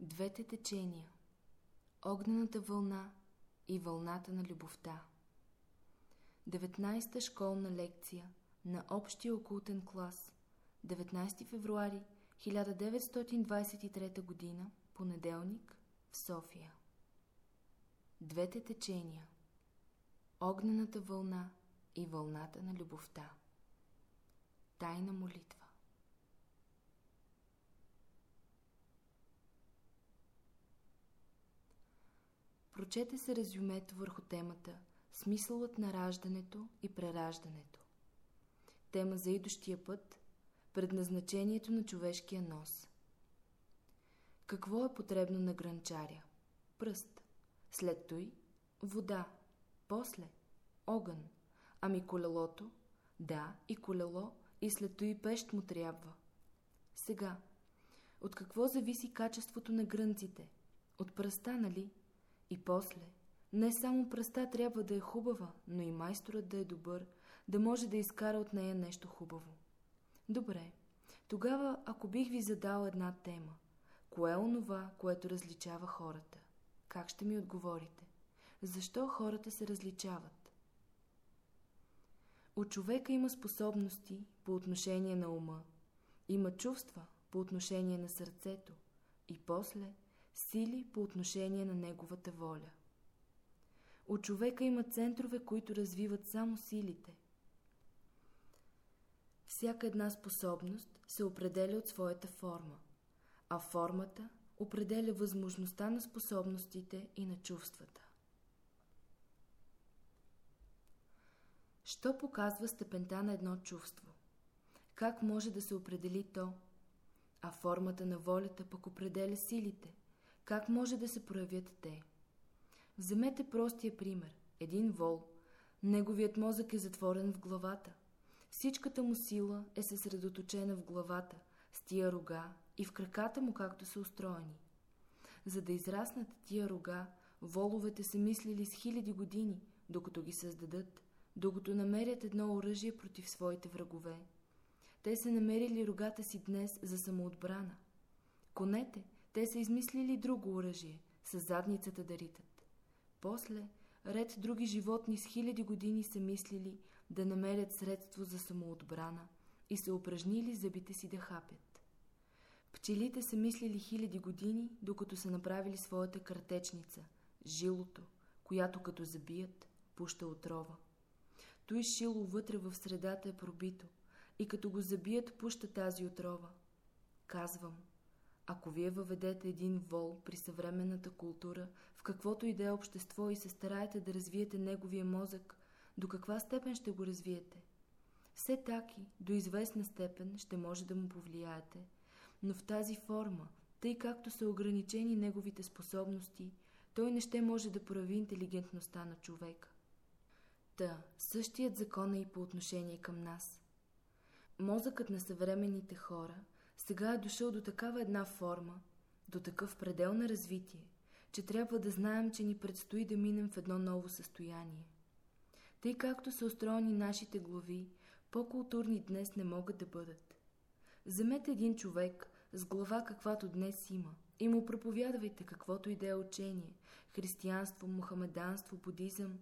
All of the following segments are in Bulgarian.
Двете течения Огнената вълна и вълната на любовта. 19-та школна лекция на Общия окултен клас 19 февруари 1923 г. Понеделник в София. Двете течения Огнената вълна и вълната на любовта. Тайна молитва Прочете се резюмето върху темата Смисълът на раждането и прераждането. Тема за идущия път Предназначението на човешкия нос. Какво е потребно на гранчаря? Пръст. След той вода. После огън. Ами колелото? Да, и колело, и след той пещ му трябва. Сега, от какво зависи качеството на грънците? От пръста, нали? И после, не само пръста трябва да е хубава, но и майсторът да е добър, да може да изкара от нея нещо хубаво. Добре, тогава ако бих ви задал една тема, кое е онова, което различава хората? Как ще ми отговорите? Защо хората се различават? У човека има способности по отношение на ума, има чувства по отношение на сърцето и после – сили по отношение на неговата воля. От човека има центрове, които развиват само силите. Всяка една способност се определя от своята форма, а формата определя възможността на способностите и на чувствата. Що показва степента на едно чувство? Как може да се определи то? А формата на волята пък определя силите – как може да се проявят те? Вземете простия пример. Един вол. Неговият мозък е затворен в главата. Всичката му сила е съсредоточена в главата, с тия рога и в краката му както са устроени. За да израснат тия рога, воловете са мислили с хиляди години, докато ги създадат, докато намерят едно оръжие против своите врагове. Те са намерили рогата си днес за самоотбрана. Конете – те са измислили друго оръжие, с задницата да ритат. После, ред други животни с хиляди години са мислили да намерят средство за самоотбрана и са упражнили зъбите си да хапят. Пчелите са мислили хиляди години, докато са направили своята картечница, жилото, която като забият, пуща отрова. Той шило вътре в средата е пробито и като го забият, пуща тази отрова. Казвам – ако вие въведете един вол при съвременната култура, в каквото и да е общество и се стараете да развиете неговия мозък, до каква степен ще го развиете? Все таки, до известна степен ще може да му повлияете, но в тази форма, тъй както са ограничени неговите способности, той не ще може да прояви интелигентността на човека. Та, същият закон е и по отношение към нас. Мозъкът на съвременните хора – сега е дошъл до такава една форма, до такъв предел на развитие, че трябва да знаем, че ни предстои да минем в едно ново състояние. Тъй както са устроени нашите глави, по-културни днес не могат да бъдат. Вземете един човек с глава каквато днес има и му проповядвайте каквото и да е учение – християнство, мухамеданство, будизъм.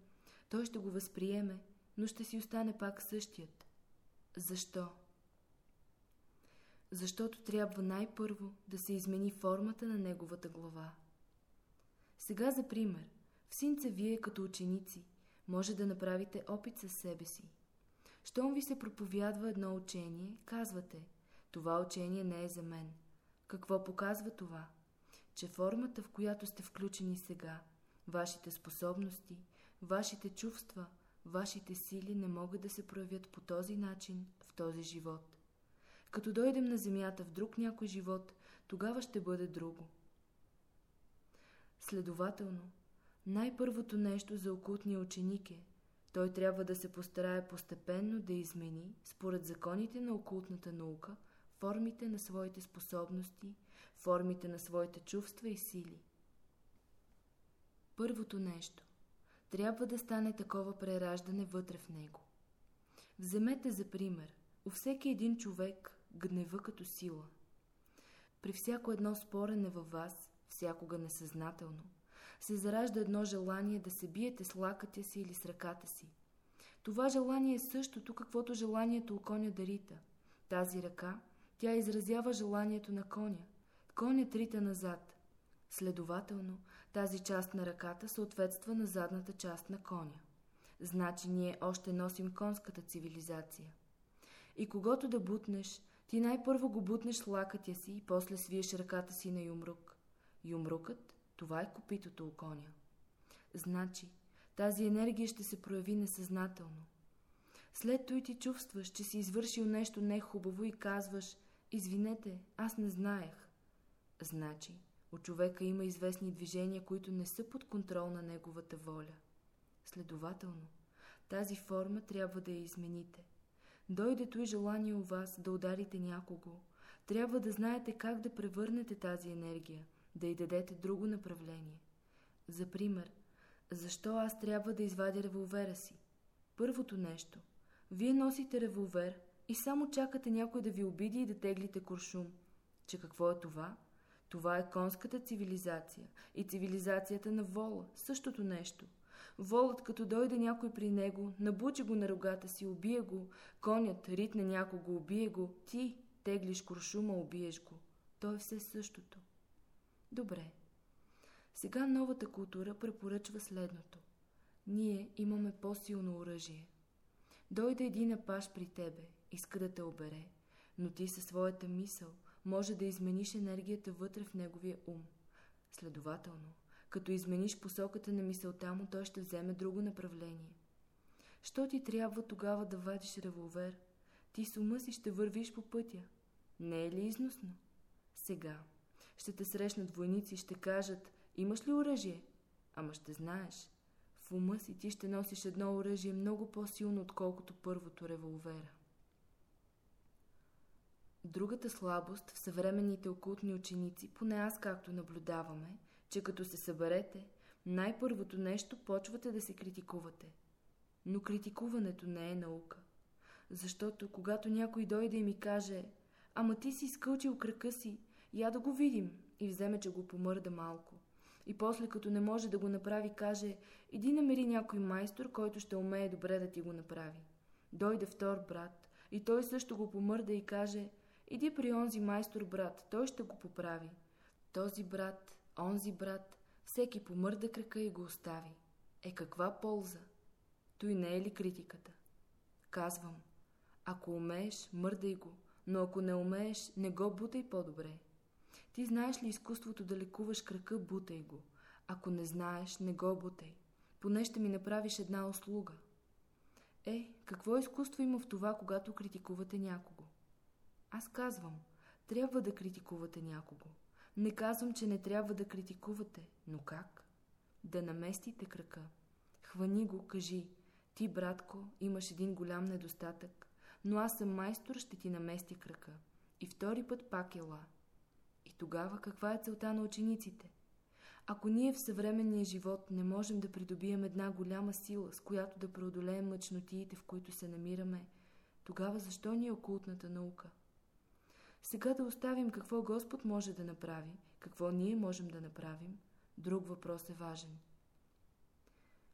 Той ще го възприеме, но ще си остане пак същият. Защо? Защото трябва най-първо да се измени формата на неговата глава. Сега за пример, в синца вие като ученици може да направите опит със себе си. Щом ви се проповядва едно учение, казвате, това учение не е за мен. Какво показва това? Че формата, в която сте включени сега, вашите способности, вашите чувства, вашите сили не могат да се проявят по този начин в този живот. Като дойдем на земята в друг някой живот, тогава ще бъде друго. Следователно, най-първото нещо за окултния ученик е, той трябва да се постарае постепенно да измени, според законите на окултната наука, формите на своите способности, формите на своите чувства и сили. Първото нещо. Трябва да стане такова прераждане вътре в него. Вземете за пример, у всеки един човек гнева като сила. При всяко едно спорене във вас, всякога несъзнателно, се заражда едно желание да се биете с лакътя си или с ръката си. Това желание е същото, каквото желанието у коня да рита. Тази ръка, тя изразява желанието на коня. Конят рита назад. Следователно, тази част на ръката съответства на задната част на коня. Значи ние още носим конската цивилизация. И когато да бутнеш, ти най-първо го бутнеш с лакътя си и после свиеш ръката си на юмрук. Юмрукът, това е копитото у коня. Значи, тази енергия ще се прояви несъзнателно. След той ти чувстваш, че си извършил нещо нехубаво и казваш «Извинете, аз не знаех». Значи, у човека има известни движения, които не са под контрол на неговата воля. Следователно, тази форма трябва да я измените. Дойдето и желание у вас да ударите някого, трябва да знаете как да превърнете тази енергия, да й дадете друго направление. За пример, защо аз трябва да извадя револвера си? Първото нещо. Вие носите револвер и само чакате някой да ви обиди и да теглите куршум. Че какво е това? Това е конската цивилизация и цивилизацията на вола, същото нещо. Волът, като дойде някой при него, набучи го на рогата си, убие го, конят ритне някого, убие го, ти теглиш куршума, убиеш го. То е все същото. Добре. Сега новата култура препоръчва следното. Ние имаме по-силно оръжие. Дойде един апаш при тебе, иска да те обере, но ти със своята мисъл може да измениш енергията вътре в неговия ум. Следователно, като измениш посоката на мисълта му, той ще вземе друго направление. Що ти трябва тогава да вадиш револвер? Ти с ума си ще вървиш по пътя. Не е ли износно? Сега. Ще те срещнат войници и ще кажат, имаш ли оръжие? Ама ще знаеш. В ума си ти ще носиш едно оръжие много по-силно, отколкото първото револвера. Другата слабост в съвременните окултни ученици, поне аз както наблюдаваме, че като се съберете, най-първото нещо почвате да се критикувате. Но критикуването не е наука. Защото когато някой дойде и ми каже «Ама ти си скълчил крака си, я да го видим» и вземе, че го помърда малко. И после, като не може да го направи, каже «Иди намери някой майстор, който ще умее добре да ти го направи». Дойде втор брат и той също го помърда и каже «Иди при онзи майстор брат, той ще го поправи». Този брат онзи брат, всеки помърда крака и го остави. Е каква полза? Той не е ли критиката? Казвам, ако умееш, мърдай го, но ако не умееш, не го бутай по-добре. Ти знаеш ли изкуството да лекуваш крака, бутай го. Ако не знаеш, не го бутай. Поне ще ми направиш една услуга. Е, какво изкуство има в това, когато критикувате някого? Аз казвам, трябва да критикувате някого. Не казвам, че не трябва да критикувате, но как? Да наместите крака. Хвани го, кажи. Ти, братко, имаш един голям недостатък, но аз съм майстор, ще ти намести крака. И втори път пак ела. И тогава каква е целта на учениците? Ако ние в съвременния живот не можем да придобием една голяма сила, с която да преодолеем мъчнотиите, в които се намираме, тогава защо ни е окултната наука? Сега да оставим какво Господ може да направи, какво ние можем да направим, друг въпрос е важен.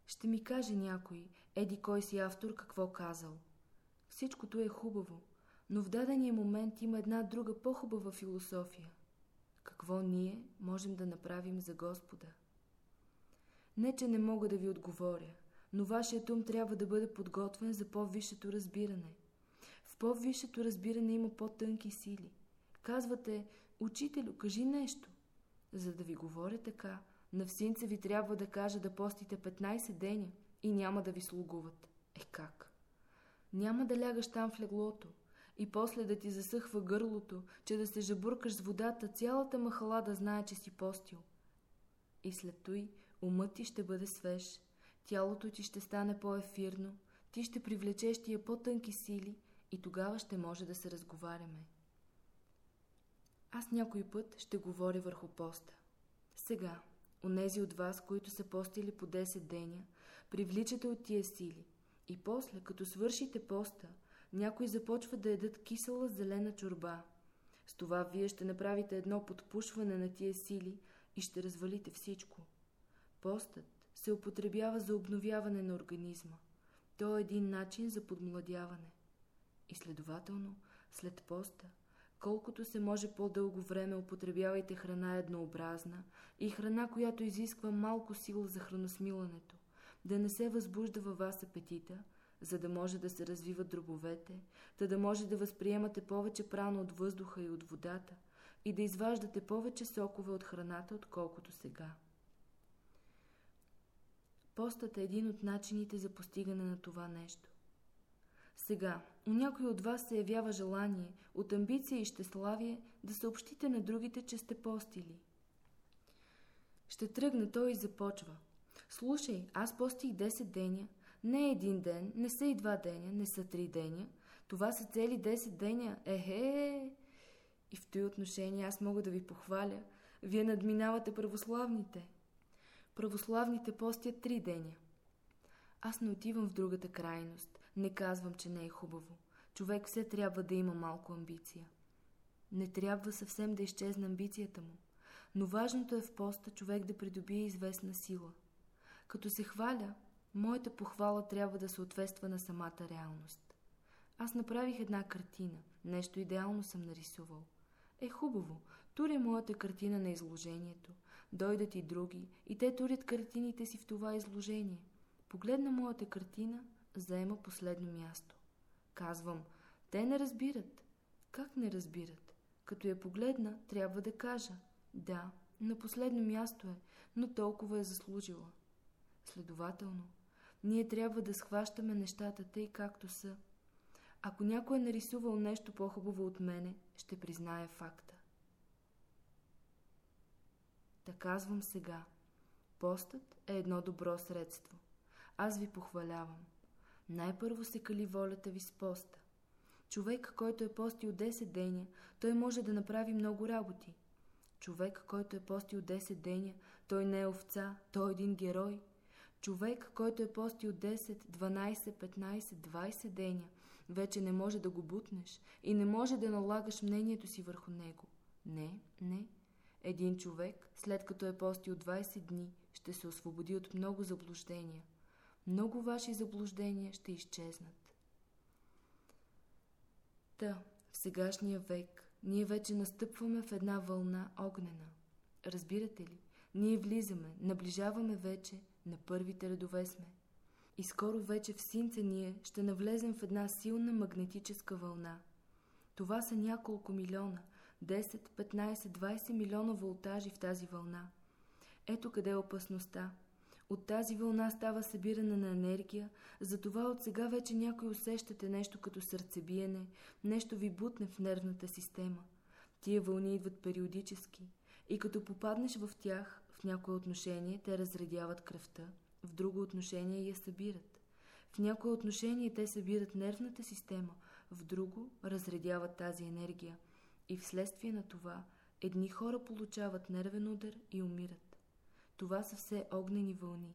Ще ми каже някой, еди кой си автор какво казал. Всичкото е хубаво, но в дадения момент има една друга по-хубава философия. Какво ние можем да направим за Господа? Не, че не мога да ви отговоря, но вашият ум трябва да бъде подготвен за по-висшето разбиране. В по-висшето разбиране има по-тънки сили – Казвате, учителю, кажи нещо. За да ви говоря така, на всинца ви трябва да кажа да постите 15 деня и няма да ви слугуват. Е как? Няма да лягаш там в леглото и после да ти засъхва гърлото, че да се жабуркаш с водата, цялата махала да знае, че си постил. И след той умът ти ще бъде свеж, тялото ти ще стане по-ефирно, ти ще привлечеш тия по-тънки сили и тогава ще може да се разговаряме. Аз някой път ще говоря върху поста. Сега, онези от вас, които са постили по 10 деня, привличате от тия сили. И после, като свършите поста, някои започват да едат кисела зелена чорба. С това вие ще направите едно подпушване на тия сили и ще развалите всичко. Постът се употребява за обновяване на организма. То е един начин за подмладяване. И следователно, след поста, колкото се може по-дълго време употребявайте храна еднообразна и храна, която изисква малко сила за храносмилането, да не се възбужда във вас апетита, за да може да се развиват дробовете, да да може да възприемате повече прано от въздуха и от водата и да изваждате повече сокове от храната, отколкото сега. Постът е един от начините за постигане на това нещо. Сега, у някой от вас се явява желание, от амбиция и щеславие, да съобщите на другите, че сте постили. Ще тръгне той и започва. Слушай, аз постих 10 деня, не един ден, не са и два деня, не са три деня. Това са цели 10 деня. Ехе! И в този отношение аз мога да ви похваля. Вие надминавате православните. Православните постят три деня. Аз не отивам в другата крайност. Не казвам, че не е хубаво. Човек все трябва да има малко амбиция. Не трябва съвсем да изчезне амбицията му. Но важното е в поста човек да придобие известна сила. Като се хваля, моята похвала трябва да съответства на самата реалност. Аз направих една картина, нещо идеално съм нарисувал. Е хубаво, туря моята картина на изложението. Дойдат и други, и те турят картините си в това изложение. Погледна моята картина, заема последно място. Казвам, те не разбират. Как не разбират? Като я погледна, трябва да кажа. Да, на последно място е, но толкова е заслужила. Следователно, ние трябва да схващаме нещата тъй както са. Ако някой е нарисувал нещо по-хубаво от мене, ще признае факта. Та казвам сега. Постът е едно добро средство. Аз ви похвалявам. Най-първо се кали волята ви с поста. Човек, който е постил 10 деня, той може да направи много работи. Човек, който е постил 10 деня, той не е овца, той е един герой. Човек, който е постил 10, 12, 15, 20 деня, вече не може да го бутнеш и не може да налагаш мнението си върху него. Не, не. Един човек, след като е постил 20 дни, ще се освободи от много заблуждения. Много ваши заблуждения ще изчезнат. Та, в сегашния век, ние вече настъпваме в една вълна огнена. Разбирате ли? Ние влизаме, наближаваме вече, на първите редове сме. И скоро вече в синца ние ще навлезем в една силна магнетическа вълна. Това са няколко милиона, 10, 15, 20 милиона волтажи в тази вълна. Ето къде е опасността. От тази вълна става събиране на енергия, затова от сега вече някой усещате нещо като сърцебиене, нещо ви бутне в нервната система. Тия вълни идват периодически и като попаднеш в тях, в някое отношение те разредяват кръвта, в друго отношение я събират. В някое отношение те събират нервната система, в друго разредяват тази енергия. И вследствие на това едни хора получават нервен удар и умират. Това са все огнени вълни.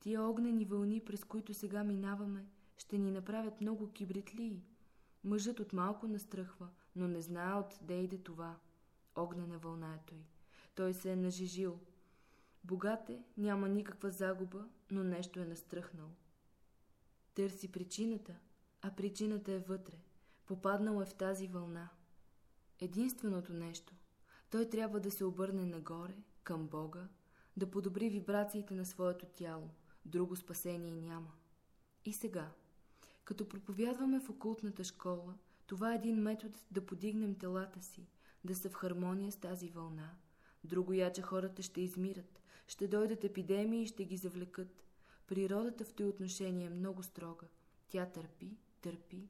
Тия огнени вълни, през които сега минаваме, ще ни направят много кибритлии. Мъжът от малко настръхва, но не знае отде иде това. Огнена вълна е той. Той се е нажижил. Богат е, няма никаква загуба, но нещо е настръхнал. Търси причината, а причината е вътре. Попаднал е в тази вълна. Единственото нещо. Той трябва да се обърне нагоре, към Бога, да подобри вибрациите на своето тяло. Друго спасение няма. И сега, като проповядваме в окултната школа, това е един метод да подигнем телата си, да са в хармония с тази вълна. Друго яче хората ще измират, ще дойдат епидемии и ще ги завлекат. Природата в този отношение е много строга. Тя търпи, търпи,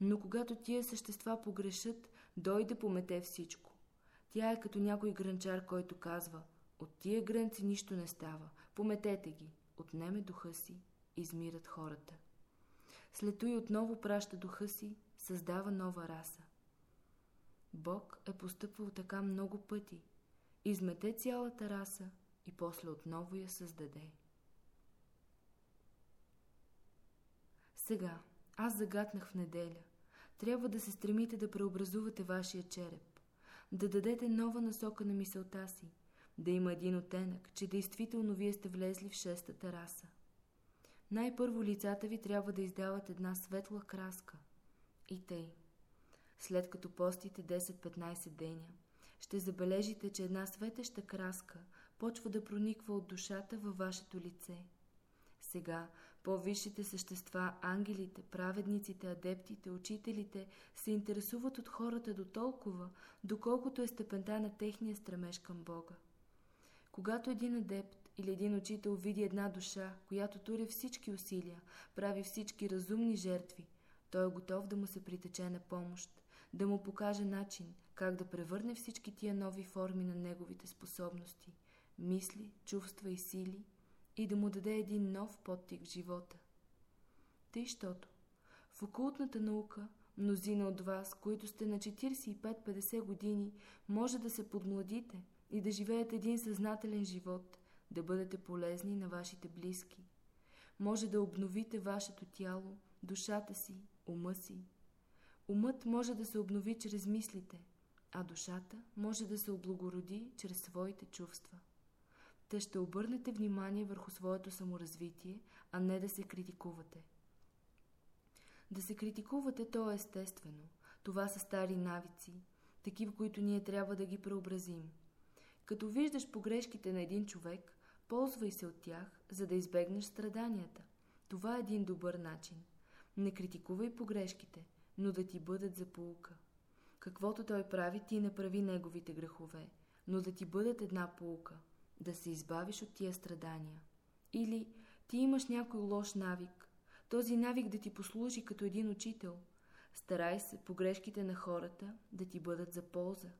но когато тия същества погрешат, дойде помете всичко. Тя е като някой гранчар, който казва «От тия грънци нищо не става, пометете ги, отнеме духа си, измират хората». След той отново праща духа си, създава нова раса. Бог е постъпвал така много пъти. Измете цялата раса и после отново я създаде. Сега, аз загатнах в неделя. Трябва да се стремите да преобразувате вашия череп, да дадете нова насока на мисълта си, да има един оттенък, че действително вие сте влезли в шестата раса. Най-първо лицата ви трябва да издават една светла краска. И тъй. След като постите 10-15 деня, ще забележите, че една светеща краска почва да прониква от душата във вашето лице. Сега по-висшите същества, ангелите, праведниците, адептите, учителите се интересуват от хората до толкова, доколкото е степента на техния стремеж към Бога. Когато един адепт или един учител види една душа, която тури всички усилия, прави всички разумни жертви, той е готов да му се притече на помощ, да му покаже начин как да превърне всички тия нови форми на неговите способности, мисли, чувства и сили и да му даде един нов подтик в живота. Тъй, щото в окултната наука мнозина от вас, които сте на 45-50 години, може да се подмладите и да живеете един съзнателен живот, да бъдете полезни на вашите близки. Може да обновите вашето тяло, душата си, ума си. Умът може да се обнови чрез мислите, а душата може да се облагороди чрез своите чувства. Те ще обърнете внимание върху своето саморазвитие, а не да се критикувате. Да се критикувате, то е естествено. Това са стари навици, такива, които ние трябва да ги преобразим. Като виждаш погрешките на един човек, ползвай се от тях, за да избегнеш страданията. Това е един добър начин. Не критикувай погрешките, но да ти бъдат за полука. Каквото той прави, ти направи неговите грехове, но да ти бъдат една полука, да се избавиш от тия страдания. Или ти имаш някой лош навик, този навик да ти послужи като един учител. Старай се погрешките на хората да ти бъдат за полза.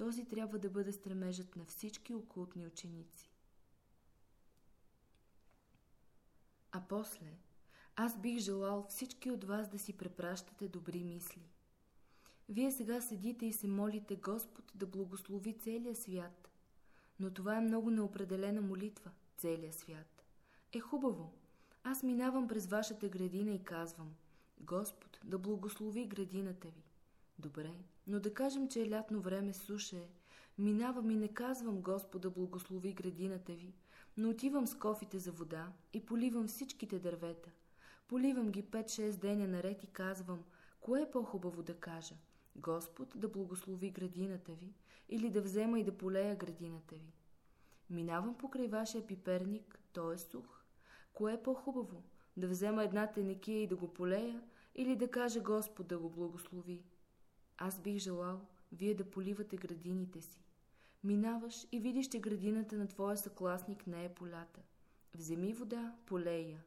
Този трябва да бъде стремежът на всички окултни ученици. А после, аз бих желал всички от вас да си препращате добри мисли. Вие сега седите и се молите Господ да благослови целия свят. Но това е много неопределена молитва, целия свят. Е хубаво. Аз минавам през вашата градина и казвам Господ да благослови градината ви. Добре, но да кажем, че е лятно време, суша е. Минавам и не казвам Господа благослови градината ви, но отивам с кофите за вода и поливам всичките дървета. Поливам ги 5-6 деня наред и казвам, кое е по-хубаво да кажа? Господ да благослови градината ви или да взема и да полея градината ви. Минавам покрай вашия пиперник, той е сух. Кое е по-хубаво? Да взема една тенекия и да го полея или да кажа Господ да го благослови? Аз бих желал вие да поливате градините си. Минаваш и видиш, че градината на твоя съкласник не е полята. Вземи вода, полей я.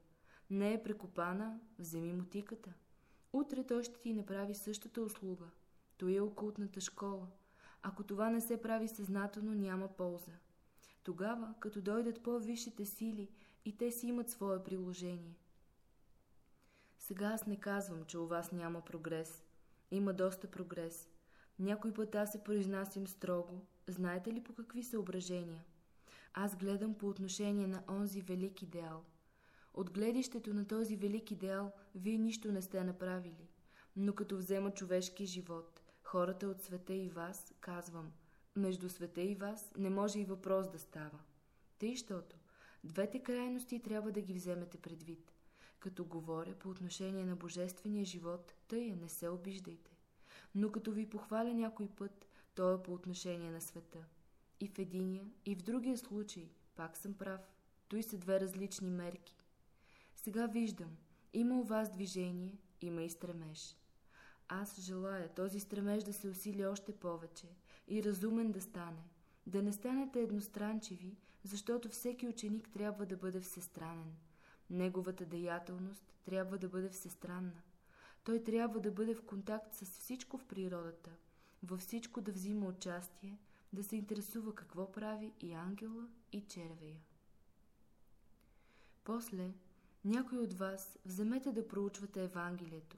Не е прекопана, вземи мотиката. Утре той ще ти направи същата услуга. Той е окултната школа. Ако това не се прави съзнателно, няма полза. Тогава, като дойдат по-висшите сили, и те си имат свое приложение. Сега аз не казвам, че у вас няма прогрес. Има доста прогрес. Някой път аз се произнасям строго. Знаете ли по какви съображения? Аз гледам по отношение на онзи велик идеал. От гледището на този велик идеал вие нищо не сте направили. Но като взема човешки живот, хората от света и вас, казвам, между света и вас не може и въпрос да става. Тъй, щото двете крайности трябва да ги вземете предвид. Като говоря по отношение на божествения живот, тъй не се обиждайте. Но като ви похваля някой път, то е по отношение на света. И в единия, и в другия случай, пак съм прав. Той са две различни мерки. Сега виждам, има у вас движение, има и стремеж. Аз желая този стремеж да се усили още повече и разумен да стане. Да не станете едностранчиви, защото всеки ученик трябва да бъде всестранен. Неговата деятелност трябва да бъде всестранна. Той трябва да бъде в контакт с всичко в природата, във всичко да взима участие, да се интересува какво прави и ангела, и червея. После, някой от вас вземете да проучвате Евангелието.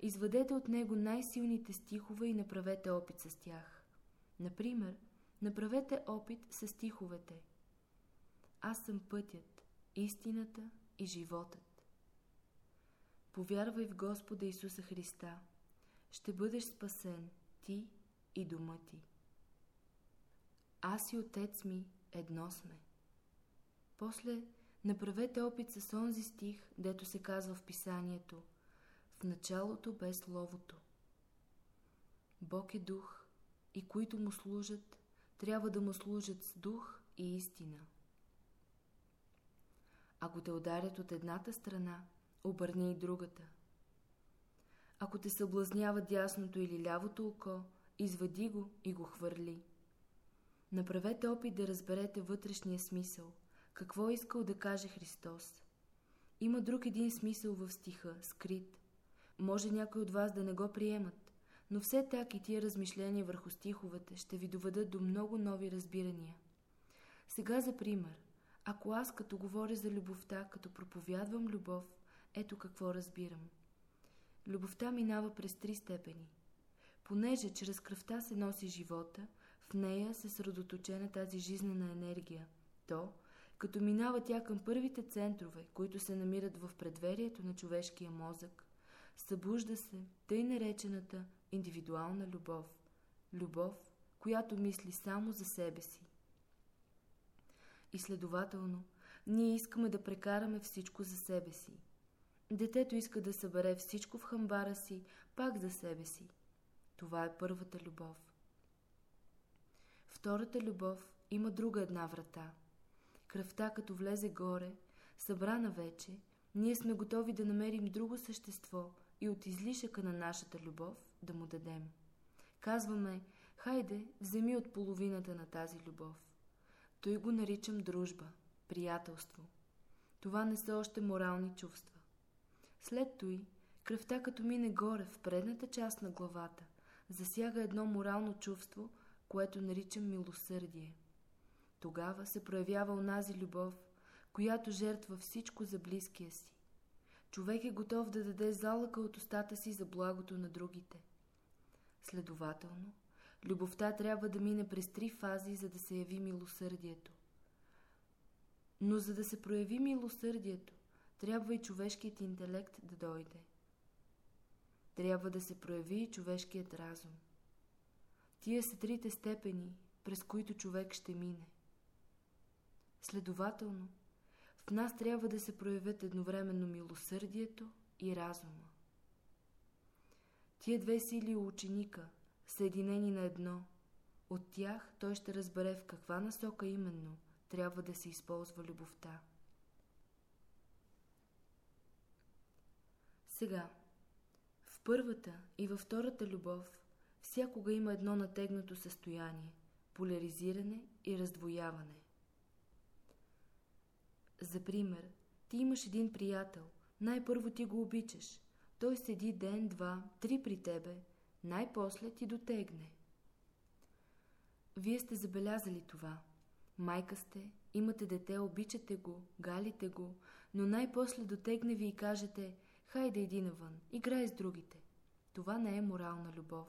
Извадете от него най-силните стихове и направете опит с тях. Например, направете опит с стиховете. Аз съм пътят, истината и животът. Повярвай в Господа Исуса Христа. Ще бъдеш спасен, ти и дома ти. Аз и отец ми едно сме. После направете опит с онзи стих, дето се казва в писанието В началото бе Словото. Бог е дух и които му служат, трябва да му служат с дух и истина. Ако те ударят от едната страна, обърни и другата. Ако те съблазнява дясното или лявото око, извади го и го хвърли. Направете опит да разберете вътрешния смисъл, какво е искал да каже Христос. Има друг един смисъл в стиха, скрит. Може някой от вас да не го приемат, но все так и тия размишления върху стиховете ще ви доведат до много нови разбирания. Сега за пример, ако аз като говоря за любовта, като проповядвам любов, ето какво разбирам. Любовта минава през три степени. Понеже чрез кръвта се носи живота, в нея се средоточена тази жизнена енергия. То, като минава тя към първите центрове, които се намират в предверието на човешкия мозък, събужда се тъй наречената индивидуална любов. Любов, която мисли само за себе си. И следователно, ние искаме да прекараме всичко за себе си. Детето иска да събере всичко в хамбара си, пак за себе си. Това е първата любов. Втората любов има друга една врата. Кръвта, като влезе горе, събрана вече, ние сме готови да намерим друго същество и от излишъка на нашата любов да му дадем. Казваме, хайде, вземи от половината на тази любов. Той го наричам дружба, приятелство. Това не са още морални чувства. След той, кръвта като мине горе в предната част на главата, засяга едно морално чувство, което наричам милосърдие. Тогава се проявява онази любов, която жертва всичко за близкия си. Човек е готов да даде залъка от устата си за благото на другите. Следователно, любовта трябва да мине през три фази, за да се яви милосърдието. Но за да се прояви милосърдието, трябва и човешкият интелект да дойде. Трябва да се прояви и човешкият разум. Тия са трите степени, през които човек ще мине. Следователно, в нас трябва да се проявят едновременно милосърдието и разума. Тия две сили у ученика, съединени на едно, от тях той ще разбере в каква насока именно трябва да се използва любовта. Сега, в първата и във втората любов всякога има едно натегнато състояние – поляризиране и раздвояване. За пример, ти имаш един приятел, най-първо ти го обичаш. Той седи ден, два, три при тебе, най-после ти дотегне. Вие сте забелязали това. Майка сте, имате дете, обичате го, галите го, но най-после дотегне ви и кажете «Хайде иди навън, играй с другите». Това не е морална любов.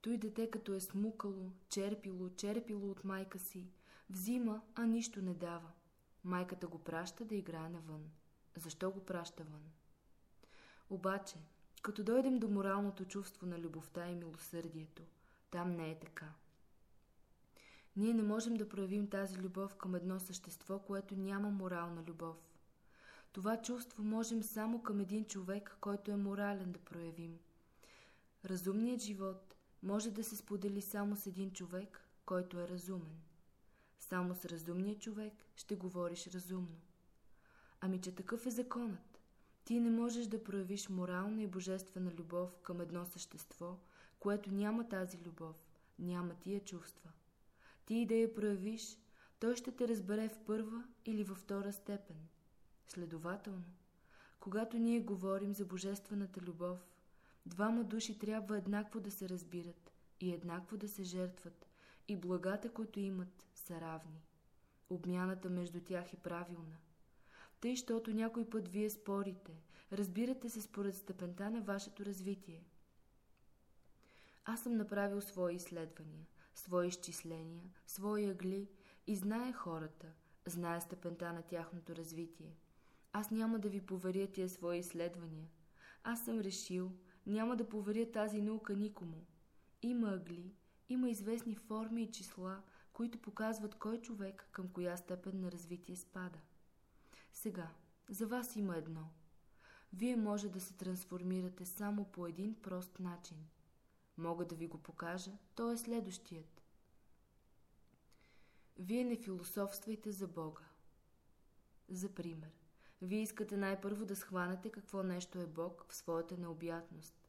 Той дете като е смукало, черпило, черпило от майка си, взима, а нищо не дава. Майката го праща да играе навън. Защо го праща вън? Обаче, като дойдем до моралното чувство на любовта и милосърдието, там не е така. Ние не можем да проявим тази любов към едно същество, което няма морална любов. Това чувство можем само към един човек, който е морален да проявим. Разумният живот може да се сподели само с един човек, който е разумен. Само с разумния човек ще говориш разумно. Ами, че такъв е законът. Ти не можеш да проявиш морална и божествена любов към едно същество, което няма тази любов, няма тия чувства. Ти и да я проявиш, той ще те разбере в първа или във втора степен. Следователно, когато ние говорим за божествената любов, двама души трябва еднакво да се разбират и еднакво да се жертват, и благата, които имат, са равни. Обмяната между тях е правилна. Тъй, щото някой път вие спорите, разбирате се според степента на вашето развитие. Аз съм направил свои изследвания, свои изчисления, свои ъгли и знае хората, знае степента на тяхното развитие. Аз няма да ви поверя тия свои изследвания. Аз съм решил, няма да поверя тази наука никому. Има ъгли, има известни форми и числа, които показват кой човек към коя степен на развитие спада. Сега, за вас има едно. Вие може да се трансформирате само по един прост начин. Мога да ви го покажа, то е следващият. Вие не философствайте за Бога. За пример, вие искате най-първо да схванете какво нещо е Бог в своята необятност.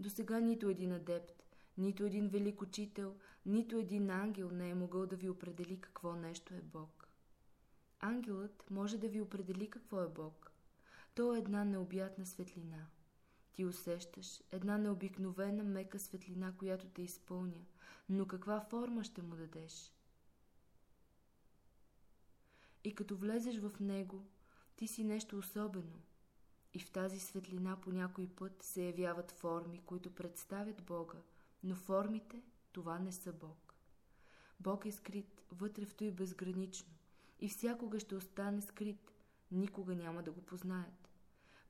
До сега нито един адепт, нито един велик учител, нито един ангел не е могъл да ви определи какво нещо е Бог. Ангелът може да ви определи какво е Бог. То е една необятна светлина. Ти усещаш една необикновена мека светлина, която те изпълня, но каква форма ще му дадеш? И като влезеш в него, ти си нещо особено. И в тази светлина по някой път се явяват форми, които представят Бога, но формите това не са Бог. Бог е скрит вътре в той безгранично и всякога ще остане скрит, никога няма да го познаят.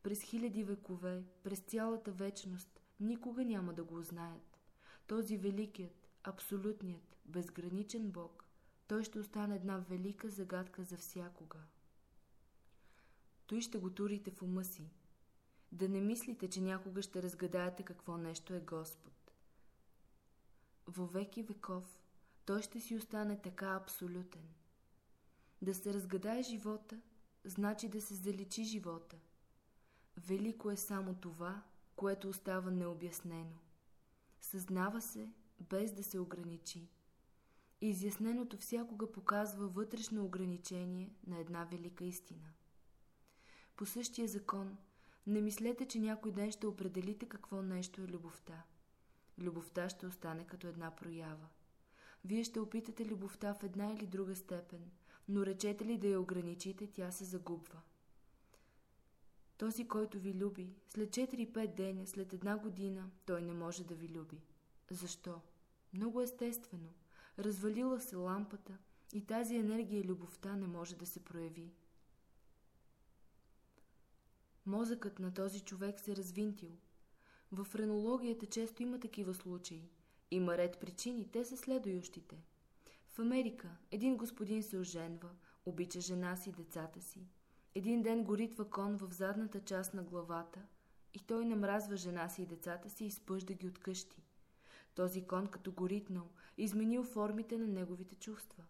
През хиляди векове, през цялата вечност, никога няма да го узнаят. Този великият, абсолютният, безграничен Бог, той ще остане една велика загадка за всякога. Той ще го турите в ума си. Да не мислите, че някога ще разгадаете какво нещо е Господ. Во веки веков той ще си остане така абсолютен. Да се разгадае живота, значи да се заличи живота. Велико е само това, което остава необяснено. Съзнава се, без да се ограничи. Изясненото всякога показва вътрешно ограничение на една велика истина. По същия закон, не мислете, че някой ден ще определите какво нещо е любовта. Любовта ще остане като една проява. Вие ще опитате любовта в една или друга степен, но речете ли да я ограничите, тя се загубва. Този, който ви люби, след 4-5 деня, след една година, той не може да ви люби. Защо? Много естествено. Развалила се лампата и тази енергия любовта не може да се прояви. Мозъкът на този човек се развинтил. В френологията често има такива случаи. Има ред причини, те са следующите. В Америка един господин се оженва, обича жена си и децата си. Един ден го ритва кон в задната част на главата и той намразва жена си и децата си и спъжда ги от къщи. Този кон, като го ритнал, изменил формите на неговите чувства.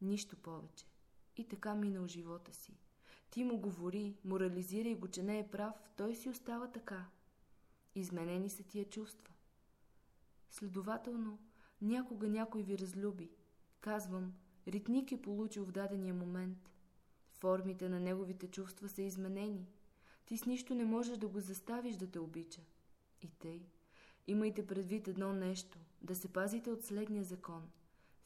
Нищо повече. И така минал живота си. Ти му говори, морализирай го, че не е прав, той си остава така. Изменени са тия чувства. Следователно, някога някой ви разлюби. Казвам, ритник е получил в дадения момент. Формите на неговите чувства са изменени. Ти с нищо не можеш да го заставиш да те обича. И тъй. Имайте предвид едно нещо, да се пазите от следния закон.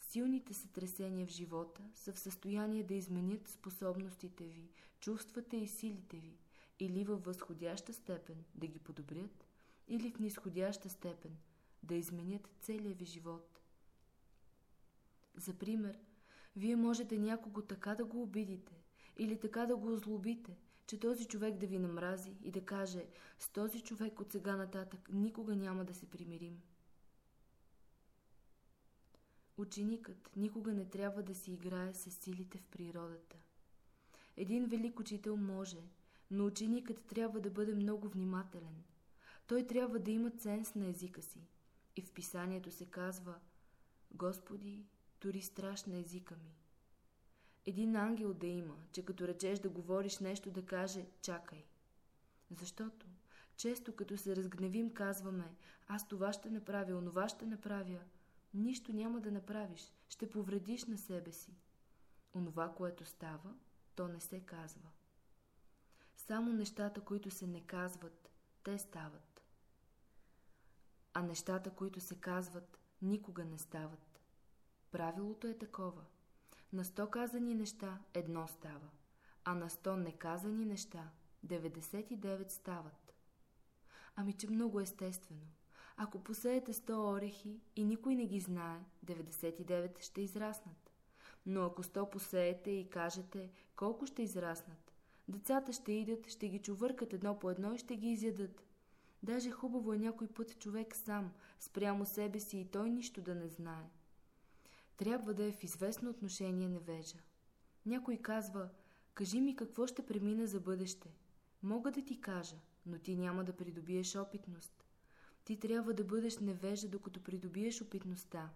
Силните сътресения в живота са в състояние да изменят способностите ви, чувствата и силите ви, или във възходяща степен да ги подобрят, или в нисходяща степен да изменят целия ви живот. За пример, вие можете някого така да го обидите или така да го озлобите, че този човек да ви намрази и да каже «С този човек от сега нататък никога няма да се примирим». Ученикът никога не трябва да си играе с силите в природата. Един велик учител може, но ученикът трябва да бъде много внимателен. Той трябва да има ценз на езика си. И в писанието се казва Господи, тори страш на езика ми. Един ангел да има, че като речеш да говориш нещо да каже «чакай». Защото често като се разгневим казваме «аз това ще направя, онова ще направя», нищо няма да направиш, ще повредиш на себе си. Онова, което става, то не се казва. Само нещата, които се не казват, те стават. А нещата, които се казват, никога не стават. Правилото е такова. На сто казани неща едно става, а на сто неказани неща 99 стават. Ами, че много естествено. Ако посеете 100 орехи и никой не ги знае, 99 ще израснат. Но ако 100 посеете и кажете колко ще израснат, децата ще идат, ще ги чувъркат едно по едно и ще ги изядат. Даже хубаво е някой път човек сам, спрямо себе си и той нищо да не знае. Трябва да е в известно отношение невежа. Някой казва, кажи ми какво ще премина за бъдеще. Мога да ти кажа, но ти няма да придобиеш опитност. Ти трябва да бъдеш невежа, докато придобиеш опитността.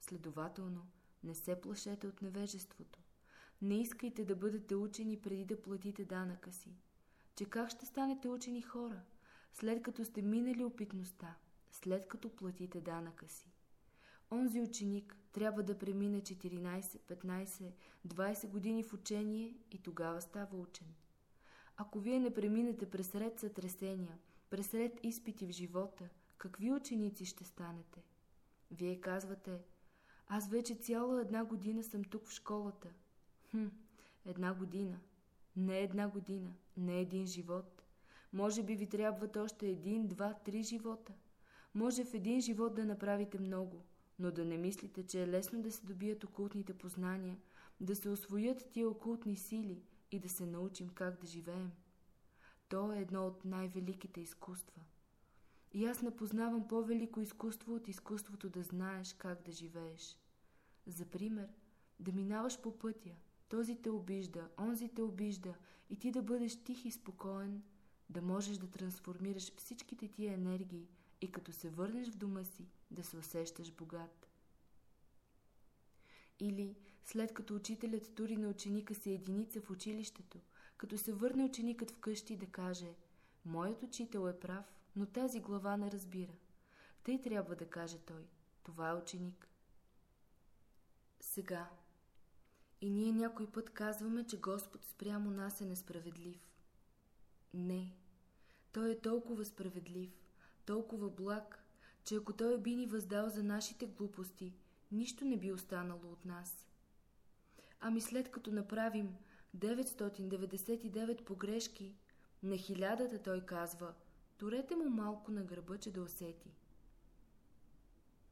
Следователно, не се плашете от невежеството. Не искайте да бъдете учени преди да платите данъка си. Че как ще станете учени хора, след като сте минали опитността, след като платите данъка си? Онзи ученик трябва да премине 14, 15, 20 години в учение и тогава става учен. Ако вие не преминете през ред сътресения, през ред изпити в живота, какви ученици ще станете? Вие казвате, аз вече цяла една година съм тук в школата. Хм, една година. Не една година, не един живот. Може би ви трябват още един, два, три живота. Може в един живот да направите много, но да не мислите, че е лесно да се добият окултните познания, да се освоят тия окултни сили и да се научим как да живеем. То е едно от най-великите изкуства. И аз не познавам по-велико изкуство от изкуството да знаеш как да живееш. За пример, да минаваш по пътя, този те обижда, онзи те обижда и ти да бъдеш тих и спокоен, да можеш да трансформираш всичките тия енергии и като се върнеш в дома си, да се усещаш богат. Или, след като учителят тури на ученика си единица в училището, като се върне ученикът вкъщи да каже «Моят учител е прав, но тази глава не разбира». Тъй трябва да каже той. Това е ученик. Сега. И ние някой път казваме, че Господ спрямо нас е несправедлив. Не. Той е толкова справедлив, толкова благ, че ако Той би ни въздал за нашите глупости, нищо не би останало от нас. Ами след като направим 999 погрешки, на хилядата той казва, турете му малко на гърба, че да усети.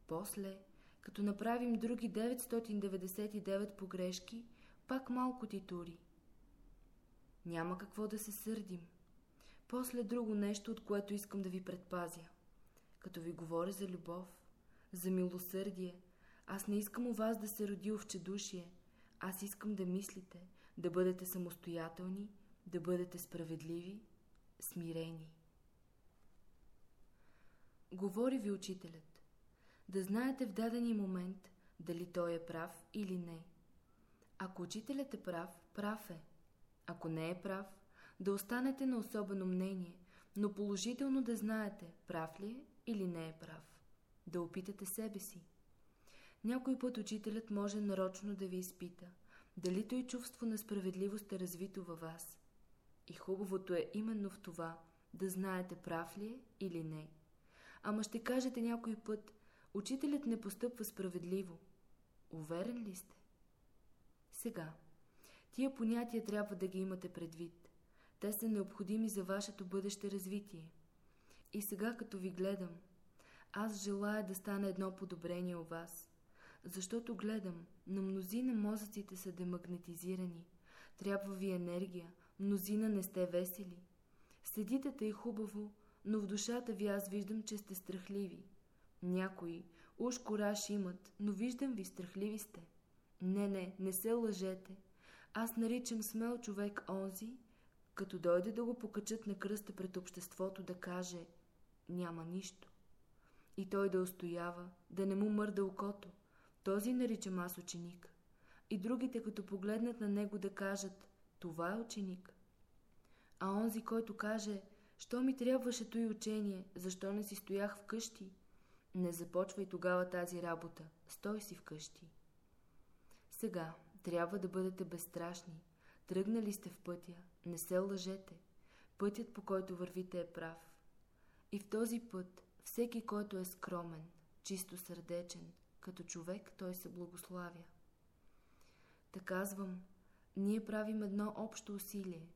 После, като направим други 999 погрешки, пак малко ти тури. Няма какво да се сърдим. После друго нещо, от което искам да ви предпазя. Като ви говоря за любов, за милосърдие, аз не искам у вас да се роди овчедушие. Аз искам да мислите, да бъдете самостоятелни, да бъдете справедливи, смирени. Говори ви учителят. Да знаете в дадения момент дали той е прав или не. Ако учителят е прав, прав е. Ако не е прав, да останете на особено мнение, но положително да знаете прав ли е или не е прав. Да опитате себе си. Някой път учителят може нарочно да ви изпита, дали той чувство на справедливост е развито във вас. И хубавото е именно в това, да знаете прав ли е или не. Ама ще кажете някой път, учителят не постъпва справедливо. Уверен ли сте? Сега, тия понятия трябва да ги имате предвид. Те са необходими за вашето бъдеще развитие. И сега, като ви гледам, аз желая да стане едно подобрение у вас. Защото гледам, на мнозина мозъците са демагнетизирани. Трябва ви енергия, мнозина не сте весели. Седите тъй хубаво, но в душата ви аз виждам, че сте страхливи. Някои уж кораж имат, но виждам ви страхливи сте. Не, не, не се лъжете. Аз наричам смел човек онзи, като дойде да го покачат на кръста пред обществото да каже «Няма нищо». И той да устоява, да не му мърда окото. Този наричам аз ученик. И другите, като погледнат на него да кажат «Това е ученик». А онзи, който каже «Що ми трябваше той учение, защо не си стоях вкъщи?» Не започвай тогава тази работа, стой си вкъщи. Сега трябва да бъдете безстрашни. Тръгнали сте в пътя, не се лъжете. Пътят, по който вървите, е прав. И в този път всеки, който е скромен, чисто сърдечен, като човек, той се благославя. Та казвам, ние правим едно общо усилие.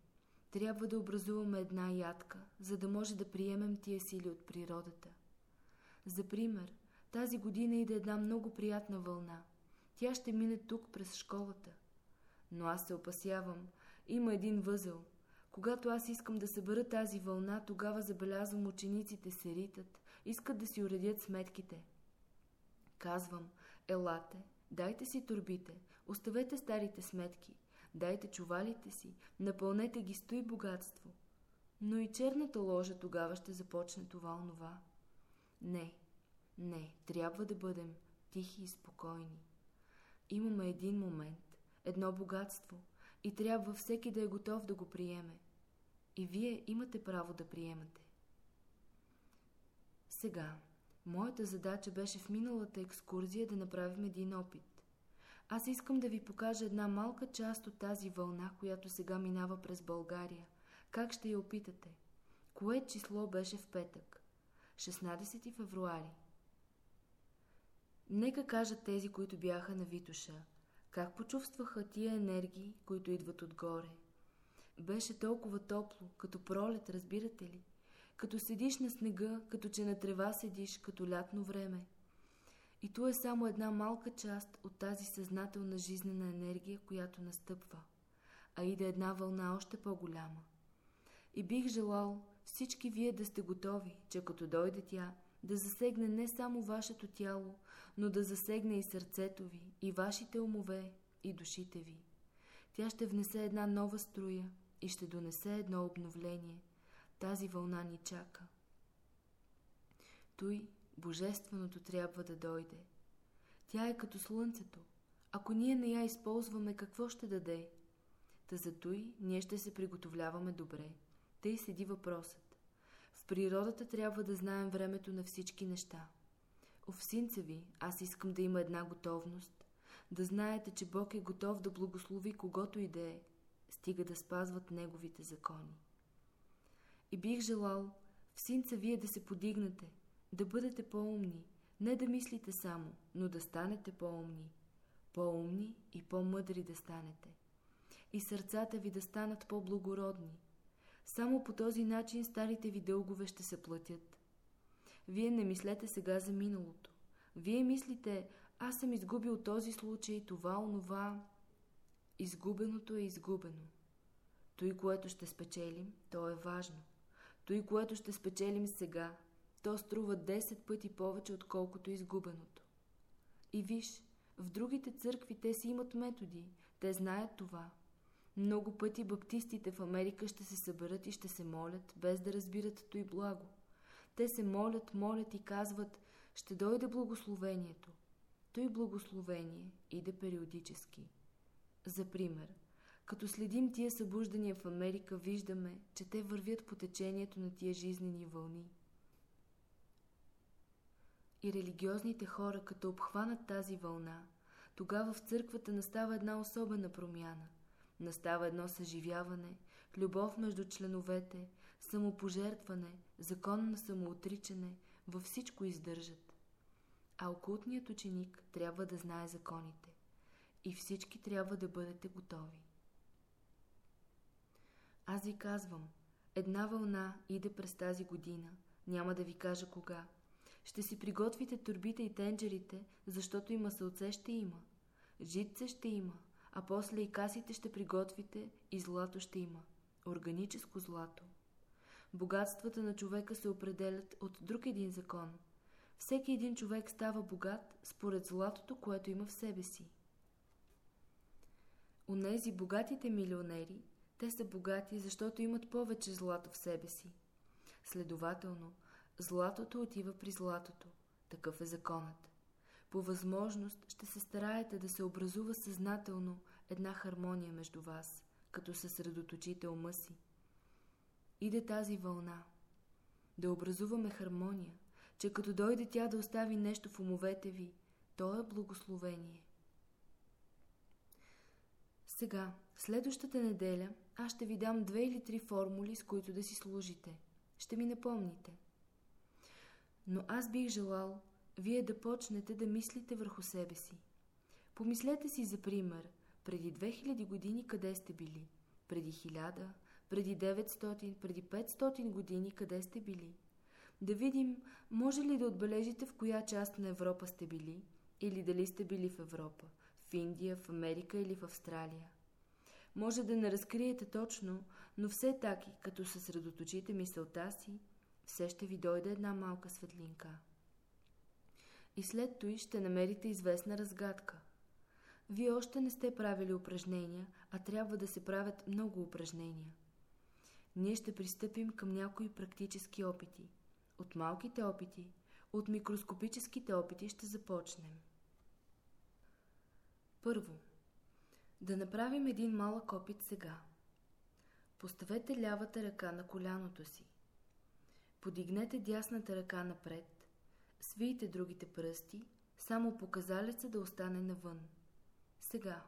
Трябва да образуваме една ядка, за да може да приемем тия сили от природата. За пример, тази година иде една много приятна вълна. Тя ще мине тук през школата. Но аз се опасявам, има един възел. Когато аз искам да събера тази вълна, тогава забелязвам учениците се ритат, искат да си уредят сметките. Казвам, елате, Дайте си турбите, оставете старите сметки, дайте чувалите си, напълнете ги стои богатство. Но и черната ложа тогава ще започне това онова. Не, не, трябва да бъдем тихи и спокойни. Имаме един момент, едно богатство и трябва всеки да е готов да го приеме. И вие имате право да приемате. Сега, моята задача беше в миналата екскурзия да направим един опит. Аз искам да ви покажа една малка част от тази вълна, която сега минава през България. Как ще я опитате? Кое число беше в петък? 16 февруари. Нека кажат тези, които бяха на Витуша, как почувстваха тия енергии, които идват отгоре. Беше толкова топло, като пролет, разбирате ли? Като седиш на снега, като че на трева седиш, като лятно време. И то е само една малка част от тази съзнателна жизнена енергия, която настъпва. А иде една вълна още по-голяма. И бих желал всички вие да сте готови, че като дойде тя, да засегне не само вашето тяло, но да засегне и сърцето ви, и вашите умове, и душите ви. Тя ще внесе една нова струя и ще донесе едно обновление. Тази вълна ни чака. Той, Божественото, трябва да дойде. Тя е като слънцето. Ако ние не я използваме, какво ще даде? Та за той ние ще се приготовляваме добре. Тъй седи въпросът. Природата трябва да знаем времето на всички неща. Овсинца ви, аз искам да има една готовност. Да знаете, че Бог е готов да благослови когото и да е, стига да спазват Неговите закони. И бих желал в синца вие да се подигнете, да бъдете по-умни, не да мислите само, но да станете по-умни. По-умни и по-мъдри да станете. И сърцата ви да станат по-благородни. Само по този начин старите ви дългове ще се платят. Вие не мислете сега за миналото. Вие мислите, аз съм изгубил този случай, това, онова. Изгубеното е изгубено. Той, което ще спечелим, то е важно. Той, което ще спечелим сега, то струва 10 пъти повече, отколкото изгубеното. И виж, в другите църкви те си имат методи, те знаят това. Много пъти баптистите в Америка ще се съберат и ще се молят, без да разбират той благо. Те се молят, молят и казват, ще дойде благословението. Той благословение иде периодически. За пример, като следим тия събуждания в Америка, виждаме, че те вървят по течението на тия жизнени вълни. И религиозните хора, като обхванат тази вълна, тогава в църквата настава една особена промяна. Настава едно съживяване, любов между членовете, самопожертване, закон на самоотричане, във всичко издържат. А окултният ученик трябва да знае законите. И всички трябва да бъдете готови. Аз ви казвам, една вълна иде през тази година, няма да ви кажа кога. Ще си приготвите турбите и тенджерите, защото има сълце ще има. Житце ще има, а после и касите ще приготвите и злато ще има. Органическо злато. Богатствата на човека се определят от друг един закон. Всеки един човек става богат според златото, което има в себе си. Онези богатите милионери, те са богати, защото имат повече злато в себе си. Следователно, златото отива при златото. Такъв е законът. По възможност ще се стараете да се образува съзнателно една хармония между вас, като съсредоточите ума си. Иде тази вълна. Да образуваме хармония, че като дойде тя да остави нещо в умовете ви, то е благословение. Сега, следващата неделя, аз ще ви дам две или три формули, с които да си служите. Ще ми напомните. Но аз бих желал вие да почнете да мислите върху себе си. Помислете си за пример, преди 2000 години къде сте били, преди 1000, преди 900, преди 500 години къде сте били. Да видим, може ли да отбележите в коя част на Европа сте били, или дали сте били в Европа, в Индия, в Америка или в Австралия. Може да не разкриете точно, но все таки, като съсредоточите мисълта си, все ще ви дойде една малка светлинка. И след той ще намерите известна разгадка. Вие още не сте правили упражнения, а трябва да се правят много упражнения. Ние ще пристъпим към някои практически опити. От малките опити, от микроскопическите опити ще започнем. Първо, да направим един малък опит сега. Поставете лявата ръка на коляното си. Подигнете дясната ръка напред, свийте другите пръсти, само показалеца да остане навън. Сега,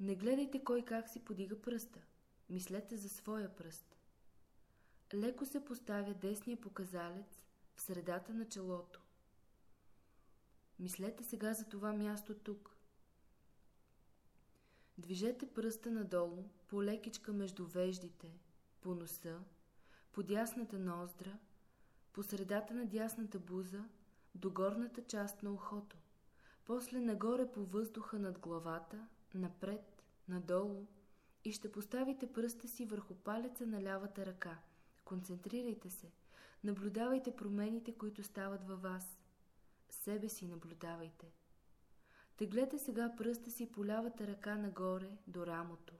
не гледайте кой как си подига пръста. Мислете за своя пръст. Леко се поставя десния показалец в средата на челото. Мислете сега за това място тук. Движете пръста надолу, по лекичка между веждите, по носа, по дясната ноздра, по средата на дясната буза, до горната част на ухото, после нагоре по въздуха над главата, напред, надолу и ще поставите пръста си върху палеца на лявата ръка. Концентрирайте се, наблюдавайте промените, които стават във вас. Себе си наблюдавайте. Теглете сега пръста си по лявата ръка нагоре до рамото,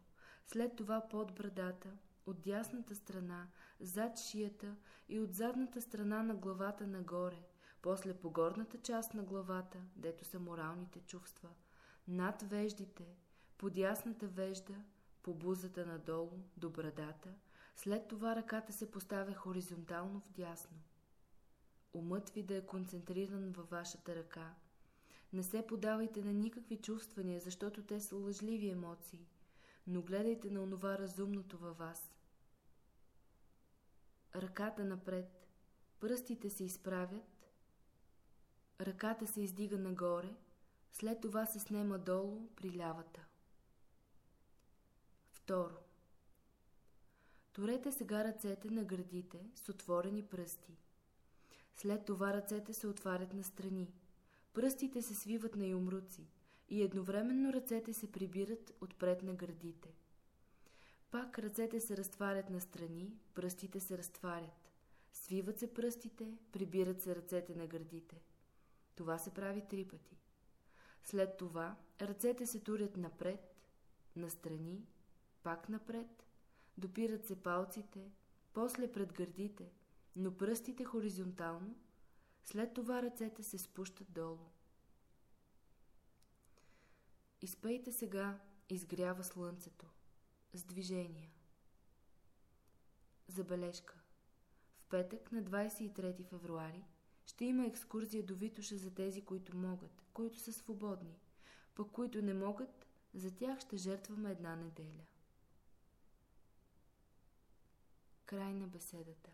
след това под брадата, от дясната страна, зад шията и от задната страна на главата нагоре, после по горната част на главата, дето са моралните чувства, над веждите, по дясната вежда, по бузата надолу, до брадата, след това ръката се поставя хоризонтално в дясно. Умът ви да е концентриран във вашата ръка – не се подавайте на никакви чувствания, защото те са лъжливи емоции, но гледайте на онова разумното във вас. Ръката напред, пръстите се изправят, ръката се издига нагоре, след това се снема долу при лявата. Второ. Турете сега ръцете на гърдите с отворени пръсти. След това ръцете се отварят на страни – Пръстите се свиват на юмруци и едновременно ръцете се прибират отпред на гърдите. Пак ръцете се разтварят на страни, пръстите се разтварят. Свиват се пръстите, прибират се ръцете на гърдите. Това се прави три пъти. След това ръцете се турят напред, настрани, пак напред, допират се палците, после пред гърдите, но пръстите хоризонтално след това ръцете се спущат долу. Изпейте сега изгрява слънцето с движения. Забележка. В петък на 23 февруари ще има екскурзия до Витуша за тези, които могат, които са свободни, пък които не могат, за тях ще жертваме една неделя. Край на беседата.